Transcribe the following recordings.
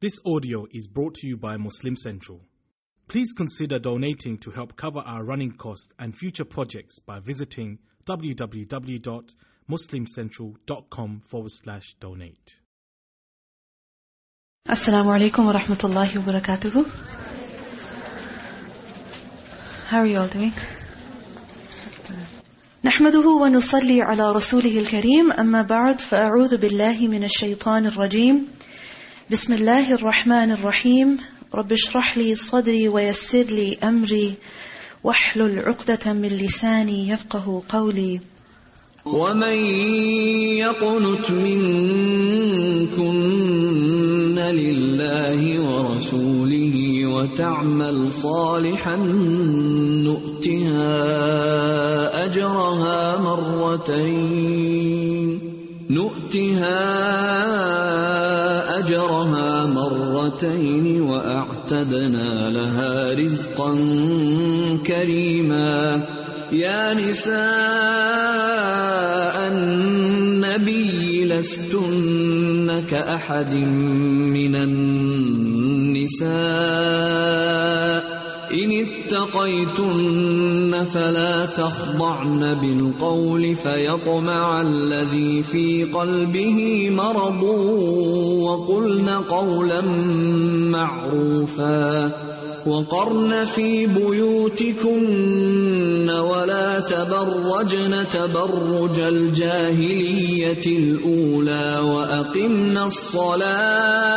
This audio is brought to you by Muslim Central. Please consider donating to help cover our running costs and future projects by visiting www.muslimcentral.com forward slash donate. Assalamu alaikum wa rahmatullahi wa barakatuhu. How are you all doing? نحمده ونصلي على رسوله الكريم أما بعد فأعوذ بالله من الشيطان الرجيم بسم الله الرحمن الرحيم رب اشرح لي صدري ويسر لي أمري واحلل عقدة من لساني يفقه قولي ومن يقنت منكن لله ورسوله وتعمل صالحا نؤتها أجرها مرتين نؤتها أجرها مرتين وأعتدنا لها رزقا كريما. يا نساء النبي لستن كأحد من النساء. إن اتقيتن فلا تخضعن بالقول فيطمع الذي في قلبه مرض وقلن قولا معروفا وقرن في بيوتكن ولا تبرجن تبرج الجاهلية الأولى وأقمن الصلاة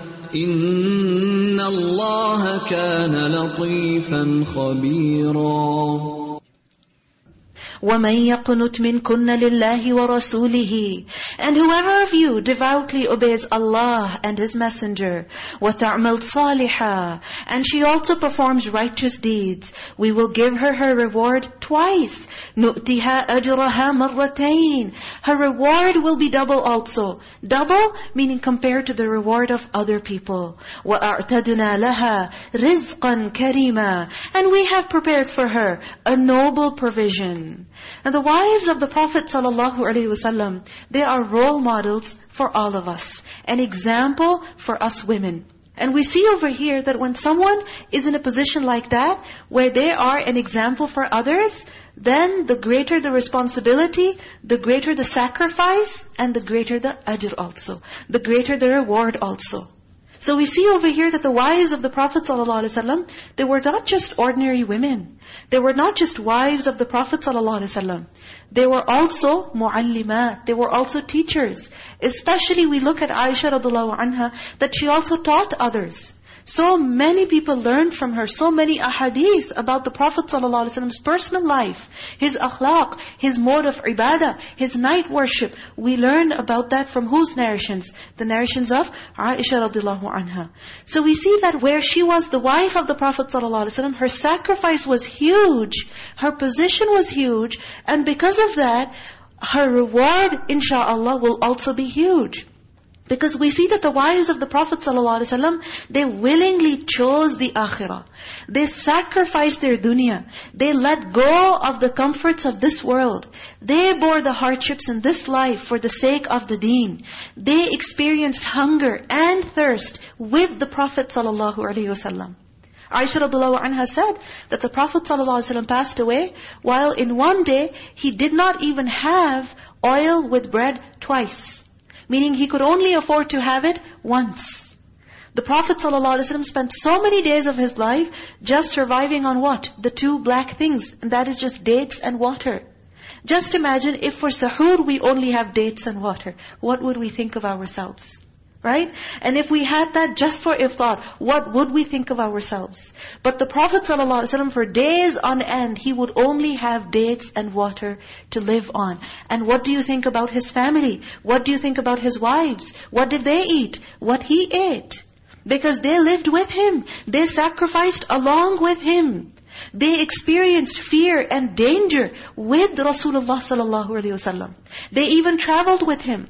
إن الله كان لطيفا خبيرا وَمَنْ يَقْنُتْ مِنْكُنَّ لِلَّهِ وَرَسُولِهِ And whoever of you devoutly obeys Allah and His Messenger, وَتَعْمَلْ صَالِحًا And she also performs righteous deeds, we will give her her reward twice. نُؤْتِهَا أَجْرَهَا مَرَّتَيْنِ Her reward will be double also. Double meaning compared to the reward of other people. وَأَعْتَدْنَا لَهَا رِزْقًا كَرِيمًا And we have prepared for her a noble provision. And the wives of the Prophet ﷺ, they are role models for all of us. An example for us women. And we see over here that when someone is in a position like that, where they are an example for others, then the greater the responsibility, the greater the sacrifice, and the greater the ajr also. The greater the reward also. So we see over here that the wives of the Prophet ﷺ, they were not just ordinary women. They were not just wives of the Prophet ﷺ. They were also muallimat. They were also teachers. Especially we look at Aisha radiallahu anha, that she also taught others. So many people learned from her, so many ahadith about the Prophet ﷺ's personal life, his akhlaq, his mode of ibadah, his night worship. We learn about that from whose narrations? The narrations of Aisha radiallahu anha. So we see that where she was the wife of the Prophet ﷺ, her sacrifice was huge, her position was huge, and because of that, her reward, insha'Allah, will also be huge. Because we see that the wives of the Prophet ﷺ, they willingly chose the akhirah. They sacrificed their dunya. They let go of the comforts of this world. They bore the hardships in this life for the sake of the deen. They experienced hunger and thirst with the Prophet ﷺ. Aisha radiallahu anha said that the Prophet ﷺ passed away while in one day he did not even have oil with bread twice. Meaning he could only afford to have it once. The Prophet ﷺ spent so many days of his life just surviving on what? The two black things. And that is just dates and water. Just imagine if for sahur we only have dates and water. What would we think of ourselves? Right? And if we had that just for iftar, what would we think of ourselves? But the Prophet ﷺ for days on end, he would only have dates and water to live on. And what do you think about his family? What do you think about his wives? What did they eat? What he ate? Because they lived with Him. They sacrificed along with Him. They experienced fear and danger with Rasulullah wasallam. They even traveled with Him.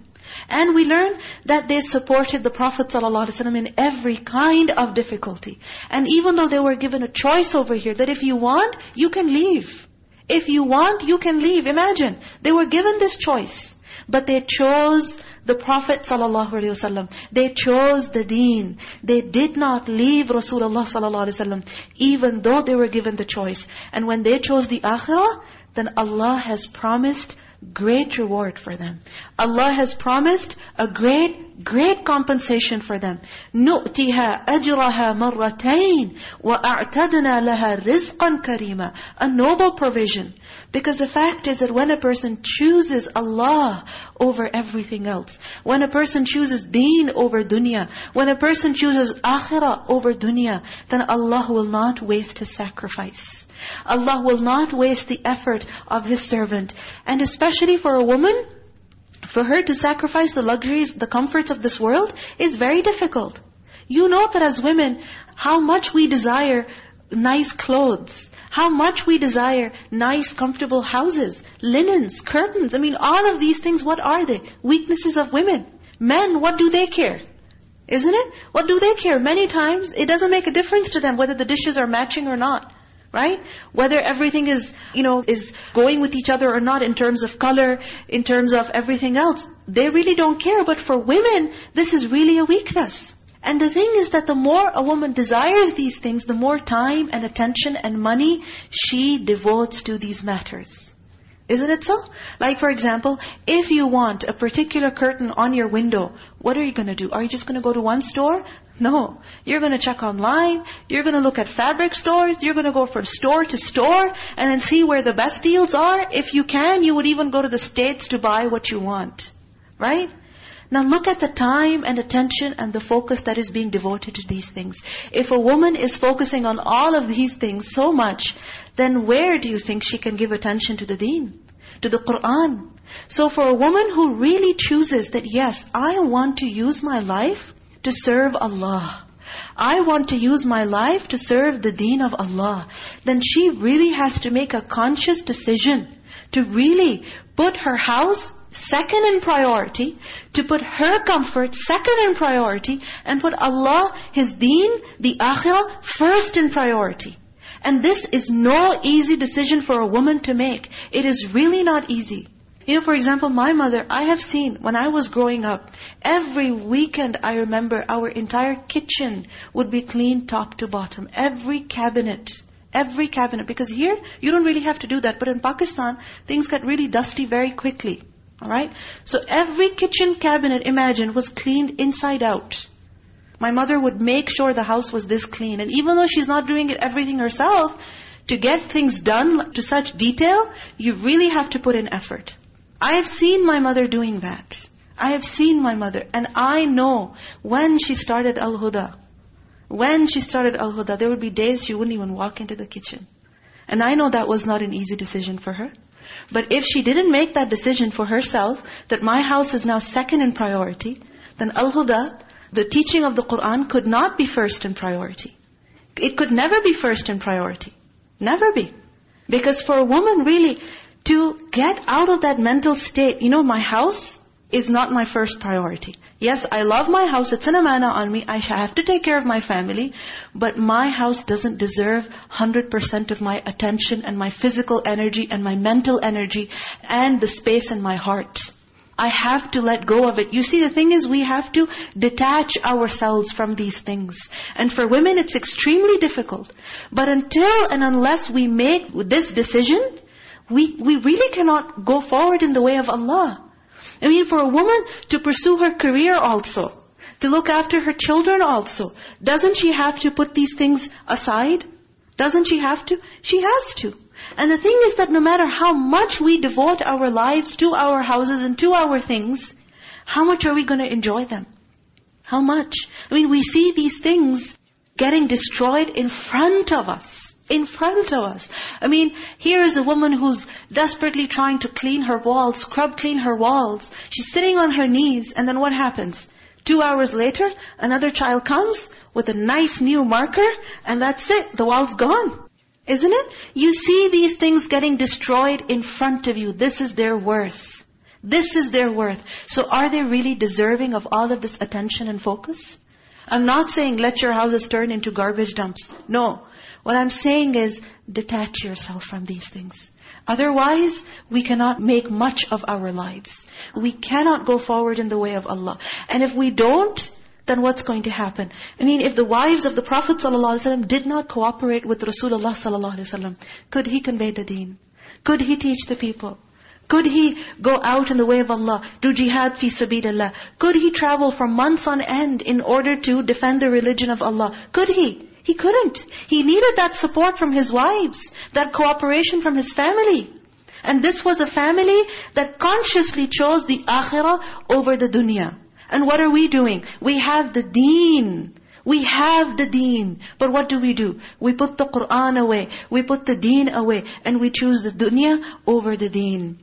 And we learn that they supported the Prophet ﷺ in every kind of difficulty. And even though they were given a choice over here, that if you want, you can leave. If you want, you can leave. Imagine, they were given this choice. But they chose the Prophet ﷺ. They chose the deen. They did not leave Rasulullah ﷺ, even though they were given the choice. And when they chose the akhirah, then Allah has promised great reward for them. Allah has promised a great, great compensation for them. نُؤْتِهَا أَجْرَهَا مَرَّتَيْنِ وَأَعْتَدْنَا لَهَا رِزْقًا كَرِيمًا A noble provision. Because the fact is that when a person chooses Allah over everything else, when a person chooses deen over dunya, when a person chooses akhirah over dunya, then Allah will not waste His sacrifice. Allah will not waste the effort of His servant. And especially for a woman, for her to sacrifice the luxuries, the comforts of this world is very difficult. You know that as women, how much we desire nice clothes, how much we desire nice, comfortable houses, linens, curtains. I mean, all of these things, what are they? Weaknesses of women. Men, what do they care? Isn't it? What do they care? Many times, it doesn't make a difference to them whether the dishes are matching or not. Right? Whether everything is, you know, is going with each other or not in terms of color, in terms of everything else. They really don't care. But for women, this is really a weakness. And the thing is that the more a woman desires these things, the more time and attention and money she devotes to these matters. Isn't it so? Like for example, if you want a particular curtain on your window, what are you going to do? Are you just going to go to one store? No. You're going to check online. You're going to look at fabric stores. You're going to go from store to store and then see where the best deals are. If you can, you would even go to the States to buy what you want. Right? Now look at the time and attention and the focus that is being devoted to these things. If a woman is focusing on all of these things so much, then where do you think she can give attention to the deen? To the Qur'an? So for a woman who really chooses that, yes, I want to use my life to serve Allah. I want to use my life to serve the deen of Allah. Then she really has to make a conscious decision to really put her house second in priority, to put her comfort second in priority, and put Allah, His deen, the akhirah, first in priority. And this is no easy decision for a woman to make. It is really not easy. You know, for example, my mother, I have seen when I was growing up, every weekend I remember our entire kitchen would be cleaned top to bottom. Every cabinet. Every cabinet. Because here, you don't really have to do that. But in Pakistan, things get really dusty very quickly. Alright? So every kitchen cabinet, imagine, was cleaned inside out. My mother would make sure the house was this clean. And even though she's not doing it everything herself, to get things done to such detail, you really have to put in effort. I have seen my mother doing that. I have seen my mother. And I know when she started Al-Huda, when she started Al-Huda, there would be days she wouldn't even walk into the kitchen. And I know that was not an easy decision for her. But if she didn't make that decision for herself, that my house is now second in priority, then Al-Huda, the teaching of the Qur'an could not be first in priority. It could never be first in priority. Never be. Because for a woman really, to get out of that mental state, you know, my house is not my first priority. Yes, I love my house. It's an amana on me. I have to take care of my family. But my house doesn't deserve 100% of my attention and my physical energy and my mental energy and the space in my heart. I have to let go of it. You see, the thing is we have to detach ourselves from these things. And for women, it's extremely difficult. But until and unless we make this decision, we, we really cannot go forward in the way of Allah. I mean, for a woman to pursue her career also, to look after her children also, doesn't she have to put these things aside? Doesn't she have to? She has to. And the thing is that no matter how much we devote our lives to our houses and to our things, how much are we going to enjoy them? How much? I mean, we see these things getting destroyed in front of us in front of us. I mean, here is a woman who's desperately trying to clean her walls, scrub clean her walls. She's sitting on her knees, and then what happens? Two hours later, another child comes with a nice new marker, and that's it. The wall's gone. Isn't it? You see these things getting destroyed in front of you. This is their worth. This is their worth. So are they really deserving of all of this attention and focus? I'm not saying let your houses turn into garbage dumps. No. What I'm saying is detach yourself from these things. Otherwise, we cannot make much of our lives. We cannot go forward in the way of Allah. And if we don't, then what's going to happen? I mean, if the wives of the Prophet ﷺ did not cooperate with Rasulullah ﷺ, could he convey the deen? Could he teach the people? Could he go out in the way of Allah, do jihad fi sabilillah? Could he travel for months on end in order to defend the religion of Allah? Could he? He couldn't. He needed that support from his wives, that cooperation from his family. And this was a family that consciously chose the akhirah over the dunya. And what are we doing? We have the deen. We have the deen. But what do we do? We put the Qur'an away. We put the deen away. And we choose the dunya over the deen.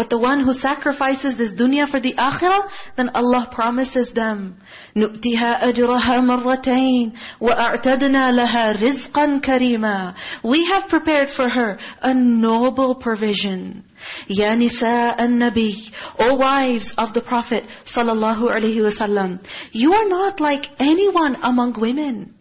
But the one who sacrifices this dunya for the akhirah, then Allah promises them, نُؤْتِهَا أَجْرَهَا مَرَّتَيْنِ وَأَعْتَدْنَا لَهَا رِزْقًا كَرِيمًا We have prepared for her a noble provision. يَا نِسَاءَ النَّبِيِّ O wives of the Prophet sallallahu alaihi wasallam, you are not like anyone among women.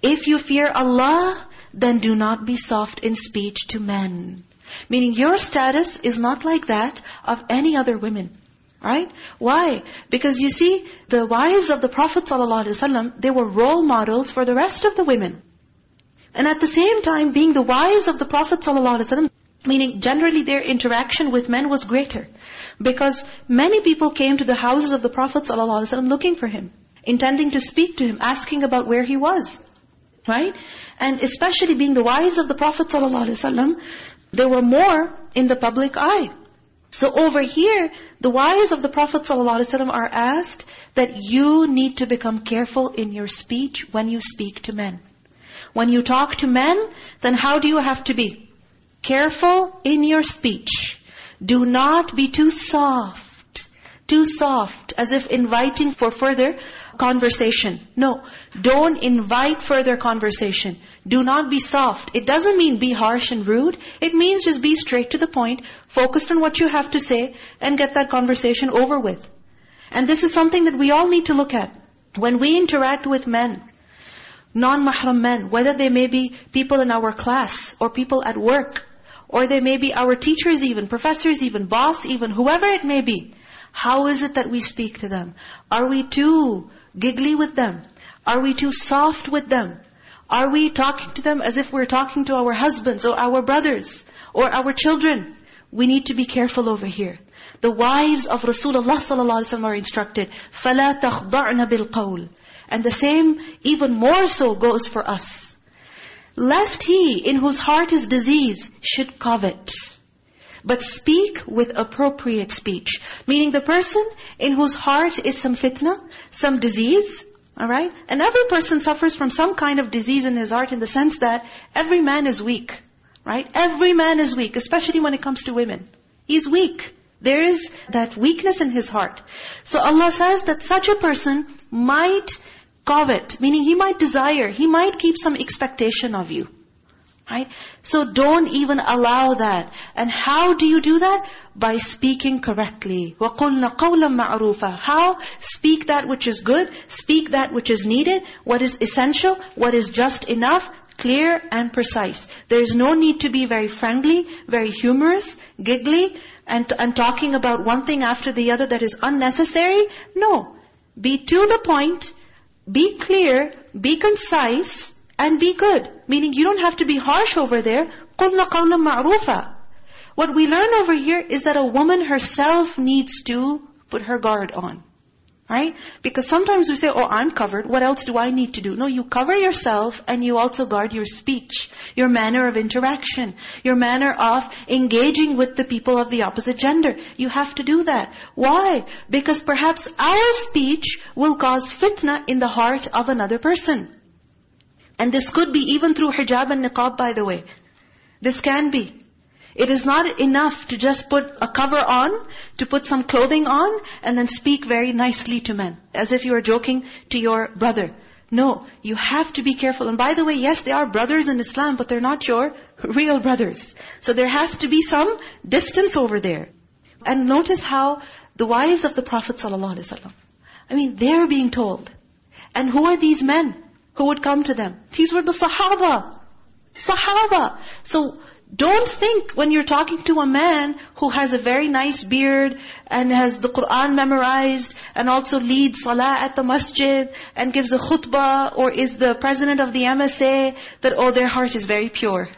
If you fear Allah, then do not be soft in speech to men. Meaning your status is not like that of any other women. Right? Why? Because you see, the wives of the Prophet ﷺ, they were role models for the rest of the women. And at the same time, being the wives of the Prophet ﷺ, meaning generally their interaction with men was greater. Because many people came to the houses of the Prophet ﷺ looking for him, intending to speak to him, asking about where he was. Right? And especially being the wives of the Prophet ﷺ, they were more in the public eye. So over here, the wives of the Prophet ﷺ are asked that you need to become careful in your speech when you speak to men. When you talk to men, then how do you have to be? Careful in your speech. Do not be too soft. Too soft, as if inviting for further conversation. No, don't invite further conversation. Do not be soft. It doesn't mean be harsh and rude. It means just be straight to the point, focused on what you have to say, and get that conversation over with. And this is something that we all need to look at. When we interact with men, non-mahram men, whether they may be people in our class, or people at work, or they may be our teachers even, professors even, boss even, whoever it may be, how is it that we speak to them? Are we too giggly with them? Are we too soft with them? Are we talking to them as if we're talking to our husbands or our brothers or our children? We need to be careful over here. The wives of Rasulullah ﷺ are instructed, فَلَا تَخْضَعْنَ بِالْقَوْلِ And the same, even more so, goes for us. Lest he in whose heart is disease should covet. But speak with appropriate speech. Meaning the person in whose heart is some fitna, some disease, all right? And every person suffers from some kind of disease in his heart in the sense that every man is weak. Right? Every man is weak, especially when it comes to women. He's weak. There is that weakness in his heart. So Allah says that such a person might covet, meaning he might desire, he might keep some expectation of you. Right? So don't even allow that. And how do you do that? By speaking correctly. وَقُلْنَا قَوْلًا مَعْرُوفًا How? Speak that which is good, speak that which is needed, what is essential, what is just enough, clear and precise. There is no need to be very friendly, very humorous, giggly, and, and talking about one thing after the other that is unnecessary. No. Be to the point, be clear, be concise, and be good. Meaning you don't have to be harsh over there. قُلْنَا قَوْلًا مَعْرُوفًا What we learn over here is that a woman herself needs to put her guard on. Right? Because sometimes we say, oh, I'm covered. What else do I need to do? No, you cover yourself and you also guard your speech, your manner of interaction, your manner of engaging with the people of the opposite gender. You have to do that. Why? Because perhaps our speech will cause fitna in the heart of another person. And this could be even through hijab and niqab, by the way. This can be. It is not enough to just put a cover on, to put some clothing on, and then speak very nicely to men. As if you are joking to your brother. No, you have to be careful. And by the way, yes, they are brothers in Islam, but they're not your real brothers. So there has to be some distance over there. And notice how the wives of the Prophet ﷺ, I mean, they're being told. And who are these men who would come to them? These were the Sahaba. Sahaba. So don't think when you're talking to a man who has a very nice beard and has the Qur'an memorized and also leads salah at the masjid and gives a khutbah or is the president of the MSA that, oh, their heart is very pure.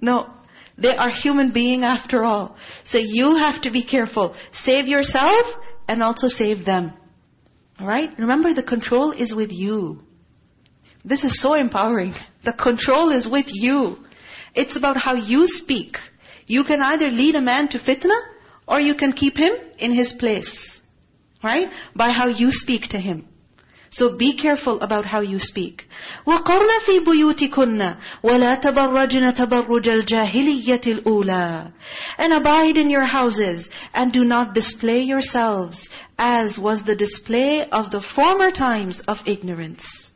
No. They are human being after all. So you have to be careful. Save yourself and also save them. Alright? Remember the control is with you. This is so empowering. The control is with you. It's about how you speak. You can either lead a man to fitna or you can keep him in his place. Right? By how you speak to him. So be careful about how you speak. وَقَرْنَ فِي بُيُوتِكُنَّ وَلَا تَبَرَّجْنَ تَبَرُّجَ الْجَاهِلِيَّةِ الْأُولَى And abide in your houses and do not display yourselves as was the display of the former times of ignorance.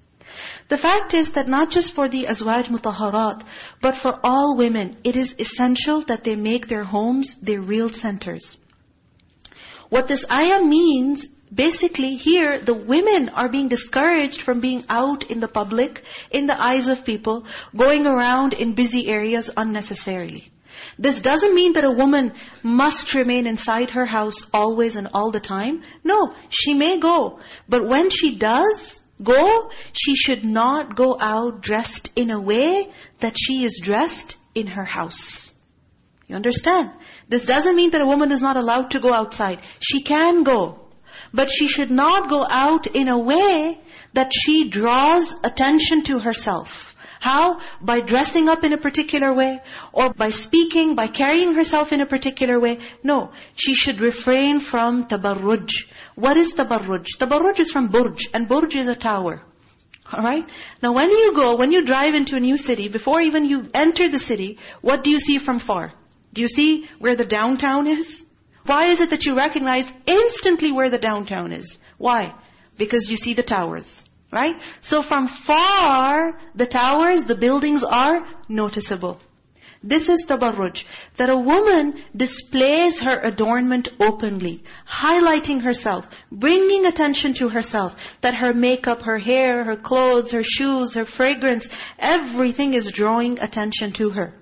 The fact is that not just for the azwaj mutahharat, but for all women, it is essential that they make their homes their real centers. What this ayah means, basically here, the women are being discouraged from being out in the public, in the eyes of people, going around in busy areas unnecessarily. This doesn't mean that a woman must remain inside her house always and all the time. No, she may go. But when she does, go, she should not go out dressed in a way that she is dressed in her house. You understand? This doesn't mean that a woman is not allowed to go outside. She can go. But she should not go out in a way that she draws attention to herself. How? By dressing up in a particular way, or by speaking, by carrying herself in a particular way. No, she should refrain from tabarruj. What is tabarruj? Tabarruj is from burj, and burj is a tower. Alright? Now when you go, when you drive into a new city, before even you enter the city, what do you see from far? Do you see where the downtown is? Why is it that you recognize instantly where the downtown is? Why? Because you see the towers. Right? So from far, the towers, the buildings are noticeable. This is tabarruj. That a woman displays her adornment openly, highlighting herself, bringing attention to herself, that her makeup, her hair, her clothes, her shoes, her fragrance, everything is drawing attention to her.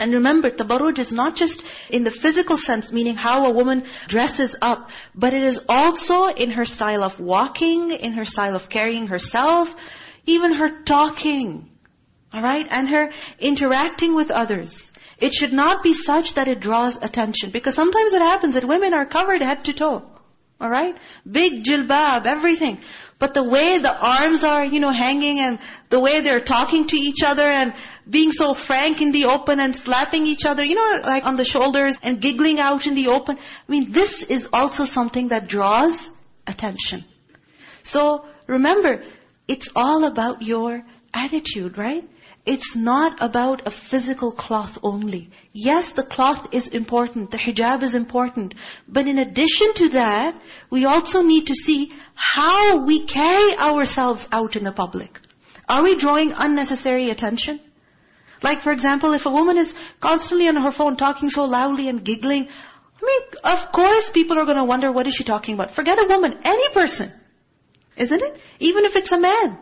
And remember, tabarruj is not just in the physical sense, meaning how a woman dresses up, but it is also in her style of walking, in her style of carrying herself, even her talking. Alright? And her interacting with others. It should not be such that it draws attention. Because sometimes it happens that women are covered head to toe. Alright? Big jilbab, everything. But the way the arms are, you know, hanging and the way they're talking to each other and being so frank in the open and slapping each other, you know, like on the shoulders and giggling out in the open. I mean, this is also something that draws attention. So, remember, it's all about your attitude, right? It's not about a physical cloth only. Yes, the cloth is important, the hijab is important. But in addition to that, we also need to see how we carry ourselves out in the public. Are we drawing unnecessary attention? Like for example, if a woman is constantly on her phone talking so loudly and giggling, I mean, of course people are going to wonder, what is she talking about? Forget a woman, any person. Isn't it? Even if it's a man.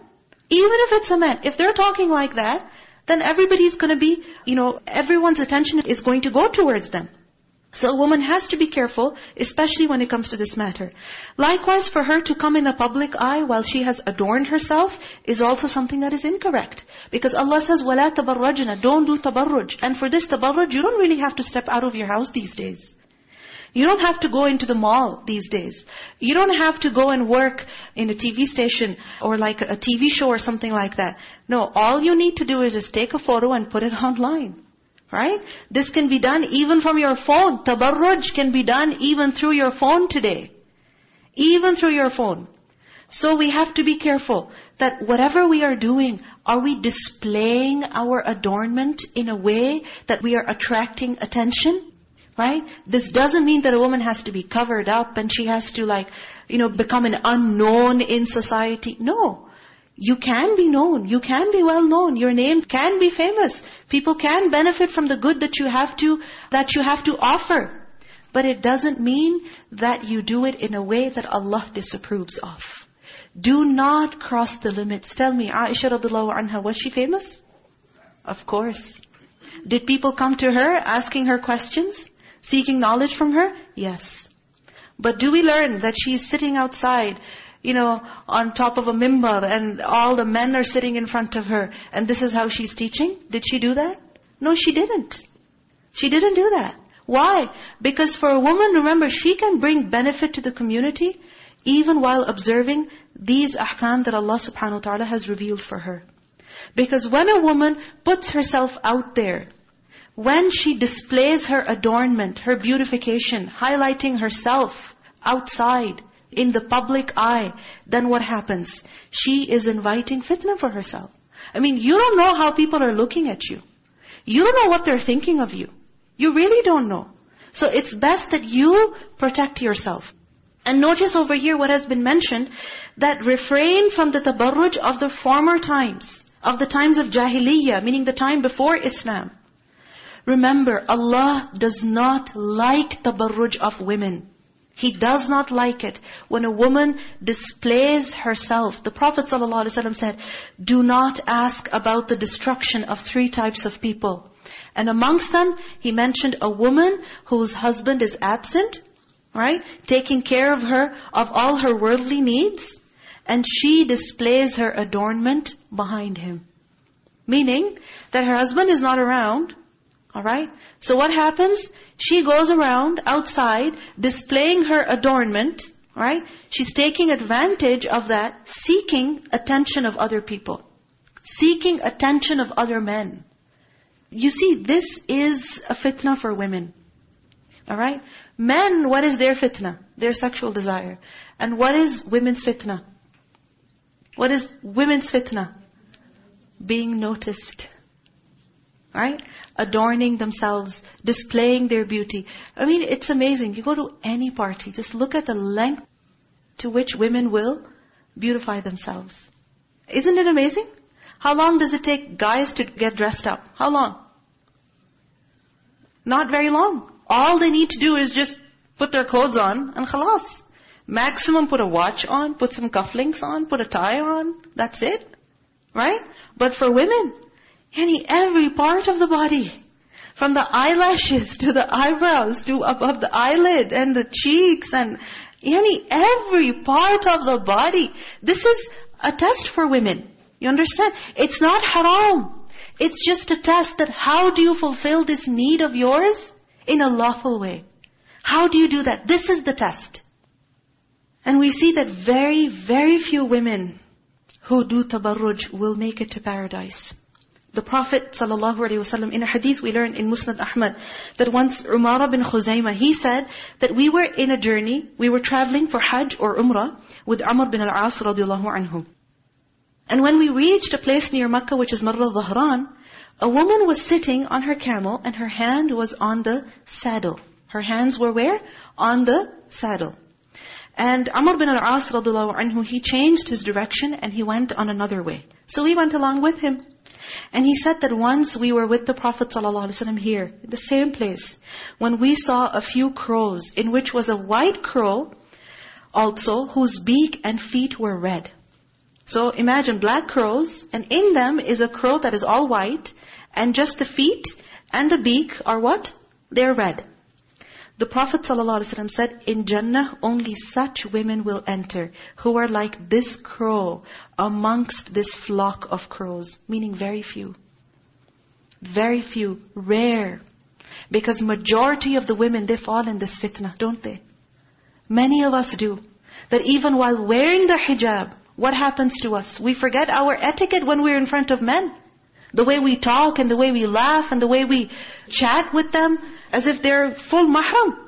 Even if it's a man, if they're talking like that, then everybody's going to be, you know, everyone's attention is going to go towards them. So a woman has to be careful, especially when it comes to this matter. Likewise, for her to come in the public eye while she has adorned herself is also something that is incorrect. Because Allah says, وَلَا تَبَرَّجْنَا Don't do tabarruj. And for this tabarruj, you don't really have to step out of your house these days. You don't have to go into the mall these days. You don't have to go and work in a TV station or like a TV show or something like that. No, all you need to do is just take a photo and put it online. Right? This can be done even from your phone. Tabarruj can be done even through your phone today. Even through your phone. So we have to be careful that whatever we are doing, are we displaying our adornment in a way that we are attracting attention? Right? This doesn't mean that a woman has to be covered up and she has to like, you know, become an unknown in society. No. You can be known. You can be well known. Your name can be famous. People can benefit from the good that you have to, that you have to offer. But it doesn't mean that you do it in a way that Allah disapproves of. Do not cross the limits. Tell me, Aisha radiallahu anha, was she famous? Of course. Did people come to her asking her questions? Seeking knowledge from her? Yes. But do we learn that she is sitting outside, you know, on top of a mimbar and all the men are sitting in front of her and this is how she's teaching? Did she do that? No, she didn't. She didn't do that. Why? Because for a woman, remember, she can bring benefit to the community even while observing these ahkam that Allah subhanahu wa ta'ala has revealed for her. Because when a woman puts herself out there, when she displays her adornment, her beautification, highlighting herself outside, in the public eye, then what happens? She is inviting fitna for herself. I mean, you don't know how people are looking at you. You don't know what they're thinking of you. You really don't know. So it's best that you protect yourself. And notice over here what has been mentioned, that refrain from the tabarruj of the former times, of the times of jahiliyyah, meaning the time before Islam. Remember, Allah does not like tabarruj of women. He does not like it when a woman displays herself. The Prophet ﷺ said, do not ask about the destruction of three types of people. And amongst them, he mentioned a woman whose husband is absent, right? Taking care of her, of all her worldly needs. And she displays her adornment behind him. Meaning that her husband is not around, alright? So what happens? She goes around outside displaying her adornment, right? She's taking advantage of that, seeking attention of other people. Seeking attention of other men. You see, this is a fitna for women. Alright? Men, what is their fitna? Their sexual desire. And what is women's fitna? What is women's fitna? Being noticed. Right? Adorning themselves, displaying their beauty. I mean, it's amazing. You go to any party, just look at the length to which women will beautify themselves. Isn't it amazing? How long does it take guys to get dressed up? How long? Not very long. All they need to do is just put their clothes on and khalas. Maximum put a watch on, put some cufflinks on, put a tie on. That's it. Right? But for women, any every part of the body. From the eyelashes to the eyebrows to above the eyelid and the cheeks and any every part of the body. This is a test for women. You understand? It's not haram. It's just a test that how do you fulfill this need of yours in a lawful way? How do you do that? This is the test. And we see that very, very few women who do tabarruj will make it to paradise. The Prophet ﷺ, in a hadith we learn in Musnad Ahmad, that once Umar bin Khuzaymah, he said that we were in a journey, we were traveling for Hajj or Umrah with Amr bin al-As radiallahu anhu. And when we reached a place near Makkah, which is Marra al-Dhahran, a woman was sitting on her camel and her hand was on the saddle. Her hands were where? On the saddle. And Amr bin al-As radiallahu anhu, he changed his direction and he went on another way. So we went along with him. And he said that once we were with the Prophet ﷺ here, in the same place, when we saw a few crows, in which was a white crow also, whose beak and feet were red. So imagine black crows, and in them is a crow that is all white, and just the feet and the beak are what? They're red. The Prophet ﷺ said, in Jannah only such women will enter who are like this crow amongst this flock of crows. Meaning very few. Very few. Rare. Because majority of the women, they fall in this fitna, don't they? Many of us do. That even while wearing the hijab, what happens to us? We forget our etiquette when we're in front of men. The way we talk and the way we laugh and the way we chat with them as if they're full mahram.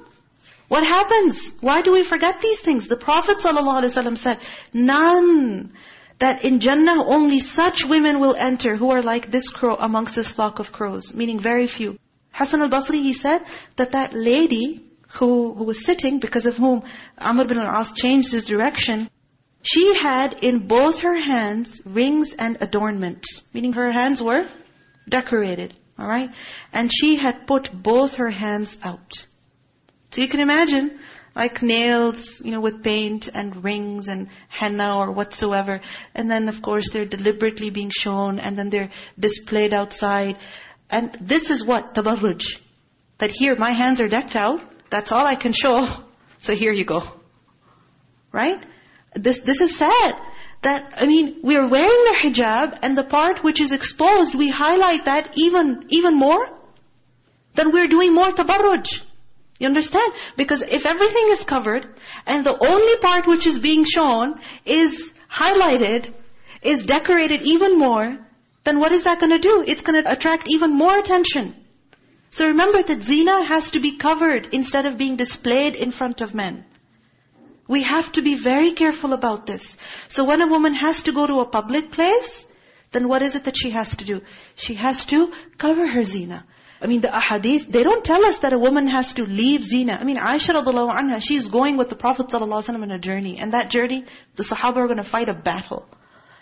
What happens? Why do we forget these things? The Prophet ﷺ said, none, that in Jannah only such women will enter who are like this crow amongst this flock of crows, meaning very few. Hassan al-Basri, he said that that lady who, who was sitting, because of whom Amr bin al-As changed his direction, she had in both her hands rings and adornments. meaning her hands were decorated, all right? And she had put both her hands out. So you can imagine, like nails, you know, with paint and rings and henna or whatsoever. And then, of course, they're deliberately being shown and then they're displayed outside. And this is what? Tabarruj. That here, my hands are decked out. That's all I can show. So here you go. Right? This, this is sad. That, I mean, we're wearing the hijab and the part which is exposed, we highlight that even, even more. Then we're doing more tabarruj. You understand? Because if everything is covered and the only part which is being shown is highlighted, is decorated even more, then what is that going to do? It's going to attract even more attention. So remember that zina has to be covered instead of being displayed in front of men. We have to be very careful about this. So when a woman has to go to a public place, then what is it that she has to do? She has to cover her zina. I mean, the ahadith, they don't tell us that a woman has to leave zina. I mean, Aisha radiallahu anha, she's going with the Prophet ﷺ on a journey. And that journey, the Sahaba are going to fight a battle.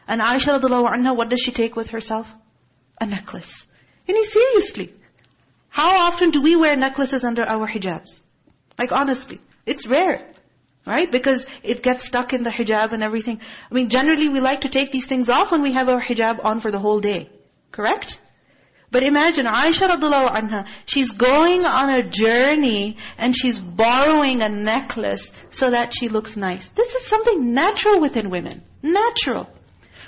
And Aisha radiallahu anha, what does she take with herself? A necklace. Mean, seriously. How often do we wear necklaces under our hijabs? Like honestly, it's rare. Right? Because it gets stuck in the hijab and everything. I mean, generally we like to take these things off when we have our hijab on for the whole day. Correct? But imagine Aisha radiallahu anha, she's going on a journey and she's borrowing a necklace so that she looks nice. This is something natural within women. Natural.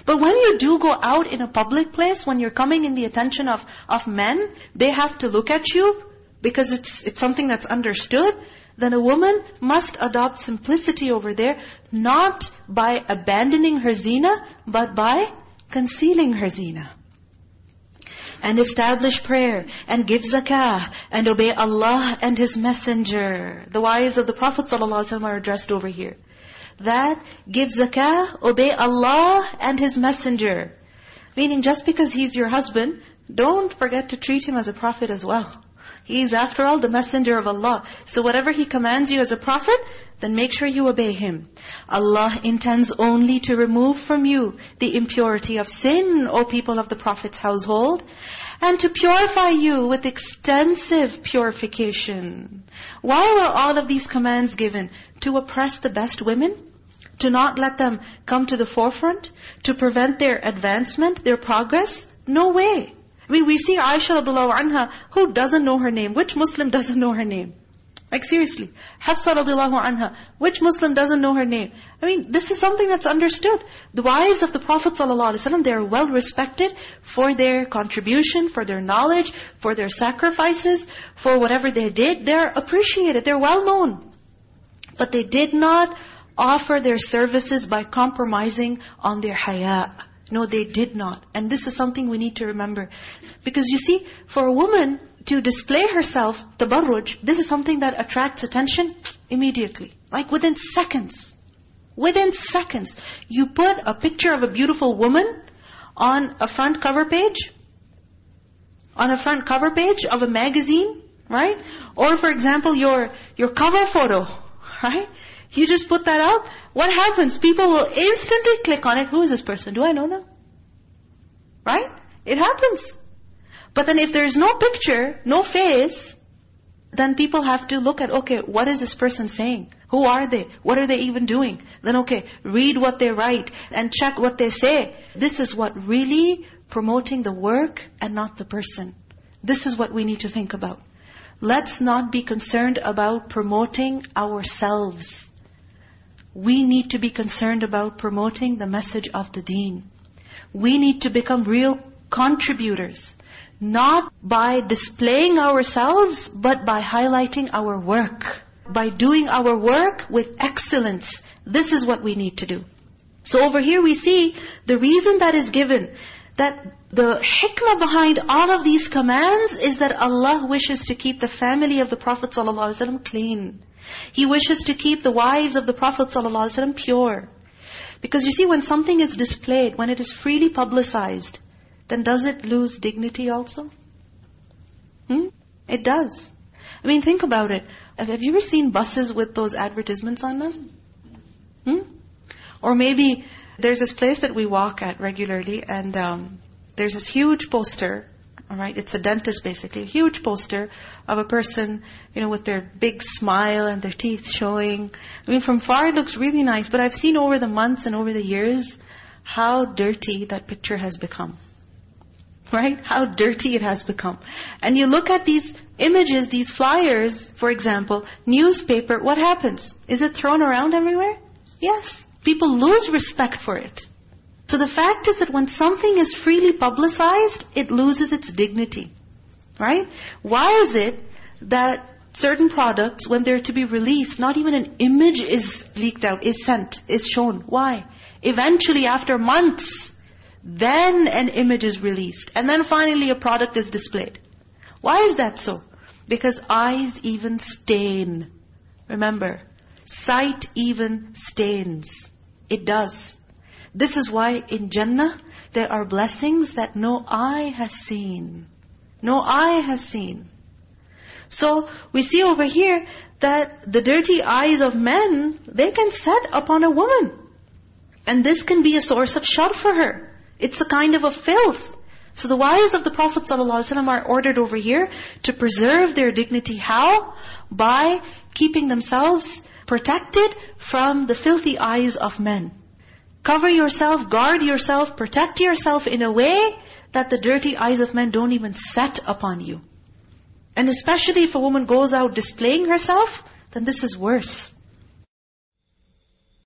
But when you do go out in a public place, when you're coming in the attention of, of men, they have to look at you because it's, it's something that's understood, then a woman must adopt simplicity over there, not by abandoning her zina, but by concealing her zina and establish prayer and give zakah and obey Allah and His Messenger. The wives of the Prophet ﷺ are addressed over here. That give zakah, obey Allah and His Messenger. Meaning just because He's your husband, don't forget to treat Him as a prophet as well. He is after all the messenger of Allah. So whatever He commands you as a prophet, then make sure you obey Him. Allah intends only to remove from you the impurity of sin, O people of the Prophet's household, and to purify you with extensive purification. Why were all of these commands given? To oppress the best women? To not let them come to the forefront? To prevent their advancement, their progress? No way. I mean, we see Aisha radiallahu anha, who doesn't know her name? Which Muslim doesn't know her name? Like seriously. Hafsa radiallahu anha, which Muslim doesn't know her name? I mean, this is something that's understood. The wives of the Prophet ﷺ, they are well respected for their contribution, for their knowledge, for their sacrifices, for whatever they did. They're appreciated, they're well known. But they did not offer their services by compromising on their haya. No, they did not. And this is something we need to remember. Because you see, for a woman to display herself, tabarruj, this is something that attracts attention immediately. Like within seconds. Within seconds. You put a picture of a beautiful woman on a front cover page, on a front cover page of a magazine, right? Or for example, your, your cover photo, right? You just put that up. What happens? People will instantly click on it. Who is this person? Do I know them? Right? It happens. But then if there's no picture, no face, then people have to look at, okay, what is this person saying? Who are they? What are they even doing? Then okay, read what they write and check what they say. This is what really promoting the work and not the person. This is what we need to think about. Let's not be concerned about promoting ourselves we need to be concerned about promoting the message of the deen. We need to become real contributors. Not by displaying ourselves, but by highlighting our work. By doing our work with excellence. This is what we need to do. So over here we see the reason that is given, that the hikmah behind all of these commands is that Allah wishes to keep the family of the Prophet ﷺ clean. He wishes to keep the wives of the Prophet ﷺ pure. Because you see, when something is displayed, when it is freely publicized, then does it lose dignity also? Hmm? It does. I mean, think about it. Have you ever seen buses with those advertisements on them? Hmm? Or maybe there's this place that we walk at regularly and um, there's this huge poster, all right? It's a dentist basically, a huge poster of a person, you know, with their big smile and their teeth showing. I mean, from far it looks really nice, but I've seen over the months and over the years how dirty that picture has become. Right? How dirty it has become. And you look at these images, these flyers, for example, newspaper, what happens? Is it thrown around everywhere? Yes. People lose respect for it. So the fact is that when something is freely publicized, it loses its dignity. Right? Why is it that certain products, when they're to be released, not even an image is leaked out, is sent, is shown. Why? Eventually, after months, then an image is released. And then finally a product is displayed. Why is that so? Because eyes even stain. Remember, sight even stains. It does. This is why in Jannah, there are blessings that no eye has seen. No eye has seen. So, we see over here that the dirty eyes of men, they can set upon a woman. And this can be a source of shar for her. It's a kind of a filth. So the wives of the Prophet ﷺ are ordered over here to preserve their dignity. How? By keeping themselves protected from the filthy eyes of men. Cover yourself, guard yourself, protect yourself in a way that the dirty eyes of men don't even set upon you. And especially if a woman goes out displaying herself, then this is worse.